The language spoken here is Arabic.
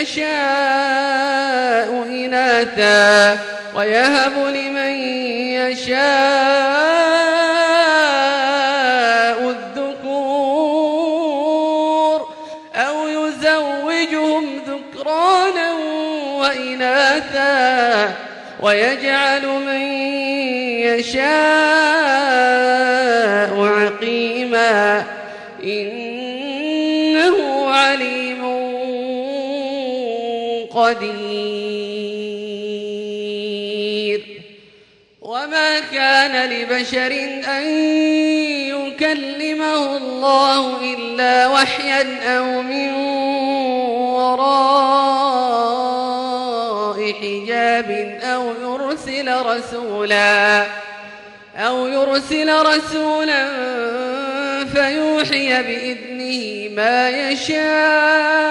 يشاء إناثا ويهب لمن يشاء الذكور أو يزوجهم ذكرانا وإناثا ويجعل من يشاء عقيما إنه قدير. وما كان لبشر أن يكلمه الله إلا وحيا أو من وراء حجاب أو يرسل رسولا أو يرسل رسولا فيوحي بإذنه ما يشاء